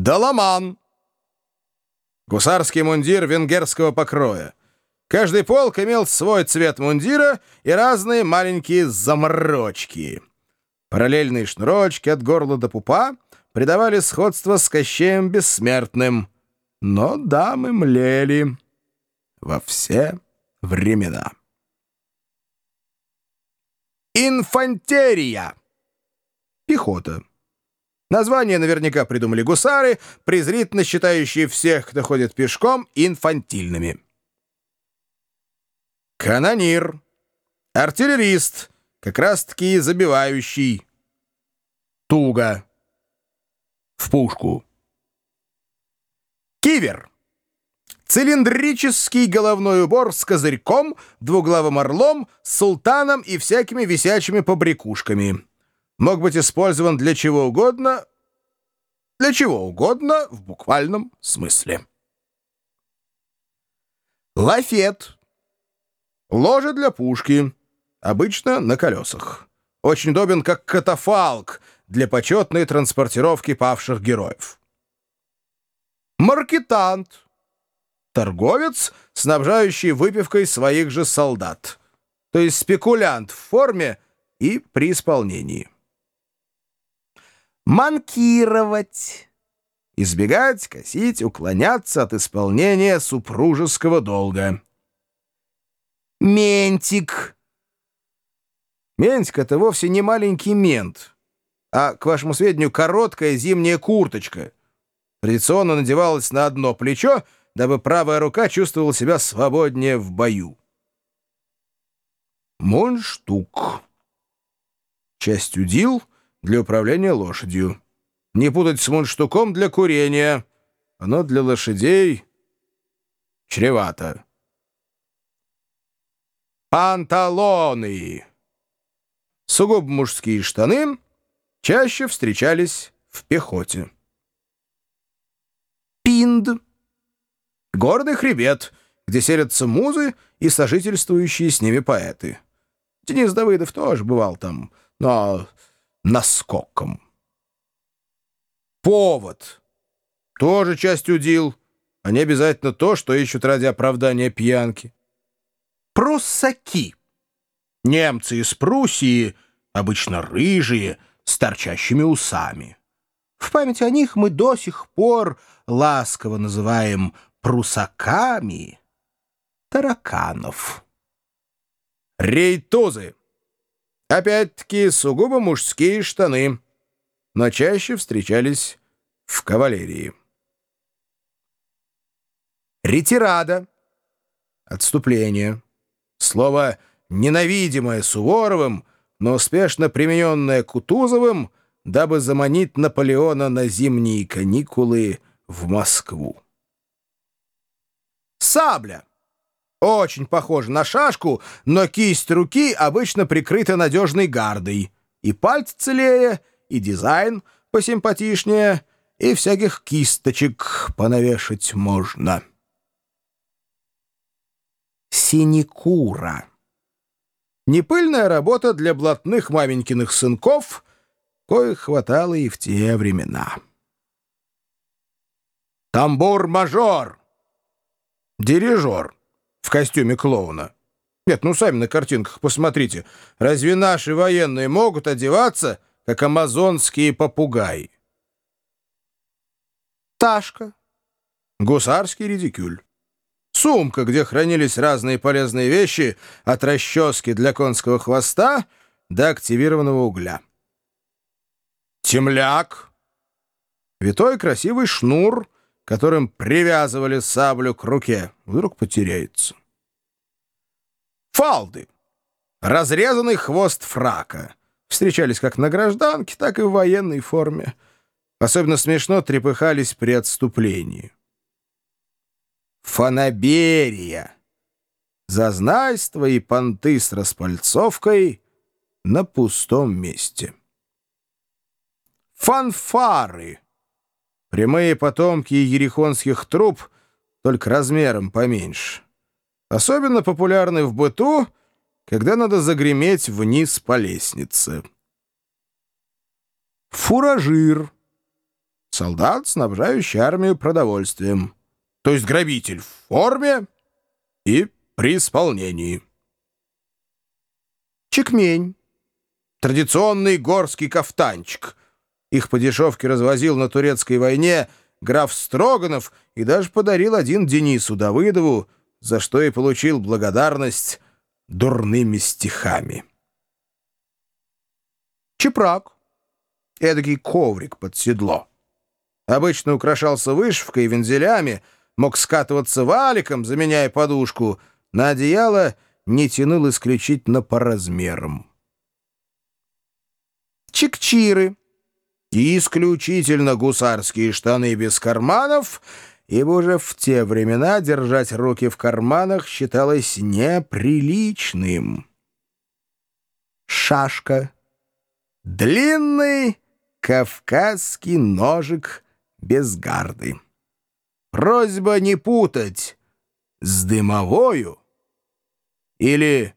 Доломан. Гусарский мундир венгерского покроя. Каждый полк имел свой цвет мундира и разные маленькие заморочки. Параллельные шнурочки от горла до пупа придавали сходство с Кощеем Бессмертным. Но дамы млели во все времена. Инфантерия. Пехота. Название наверняка придумали гусары, презрительно считающие всех, кто ходит пешком, инфантильными. Канонир. Артиллерист. Как раз-таки забивающий. Туго. В пушку. Кивер. Цилиндрический головной убор с козырьком, двуглавым орлом, султаном и всякими висячими побрякушками мог быть использован для чего угодно, для чего угодно в буквальном смысле. Лафет. Ложе для пушки, обычно на колесах. Очень удобен как катафалк для почетной транспортировки павших героев. Маркетант. Торговец, снабжающий выпивкой своих же солдат. То есть спекулянт в форме и при исполнении манкировать, избегать, косить, уклоняться от исполнения супружеского долга. Ментик. Ментик — это вовсе не маленький мент, а, к вашему сведению, короткая зимняя курточка. Традиционно надевалась на одно плечо, дабы правая рука чувствовала себя свободнее в бою. Мунштук. Часть удил — для управления лошадью. Не путать с мундштуком для курения. Оно для лошадей чревато. Панталоны. Сугубо мужские штаны чаще встречались в пехоте. Пинд. Гордый хребет, где селятся музы и сожительствующие с ними поэты. Денис Давыдов тоже бывал там, но наскоком. Повод. Тоже часть удил, а не обязательно то, что ищут ради оправдания пьянки. Пруссаки. Немцы из Пруссии, обычно рыжие, с торчащими усами. В память о них мы до сих пор ласково называем прусаками тараканов. Рейтузы. Опять-таки сугубо мужские штаны, но чаще встречались в кавалерии. Ретирада. Отступление. Слово ненавидимое Суворовым, но успешно примененное Кутузовым, дабы заманить Наполеона на зимние каникулы в Москву. Сабля. Очень похоже на шашку, но кисть руки обычно прикрыта надежной гардой. И пальцы целее, и дизайн посимпатичнее, и всяких кисточек понавешать можно. Синекура. Непыльная работа для блатных маменькиных сынков, коих хватало и в те времена. Тамбур-мажор. Дирижер в костюме клоуна. Нет, ну сами на картинках посмотрите. Разве наши военные могут одеваться, как амазонские попугаи? Ташка. Гусарский редикюль. Сумка, где хранились разные полезные вещи, от расчески для конского хвоста до активированного угля. Темляк. Витой красивый шнур — которым привязывали саблю к руке, вдруг потеряется. Фалды. Разрезанный хвост фрака. Встречались как на гражданке, так и в военной форме. Особенно смешно трепыхались при отступлении. Фанаберия. Зазнайство и понты с распальцовкой на пустом месте. Фанфары. Прямые потомки ерехонских труб, только размером поменьше. Особенно популярны в быту, когда надо загреметь вниз по лестнице. Фуражир. солдат, снабжающий армию продовольствием. То есть грабитель в форме и при исполнении. Чекмень. Традиционный горский кафтанчик. Их по дешевке развозил на турецкой войне граф Строганов и даже подарил один Денису Давыдову, за что и получил благодарность дурными стихами. Чепрак. Эдакий коврик под седло. Обычно украшался вышивкой и вензелями, мог скатываться валиком, заменяя подушку. На одеяло не тянул исключительно по размерам. Чикчиры. Исключительно гусарские штаны без карманов, ибо уже в те времена держать руки в карманах считалось неприличным. Шашка. Длинный кавказский ножик без гарды. Просьба не путать с дымовою или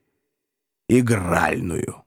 игральную.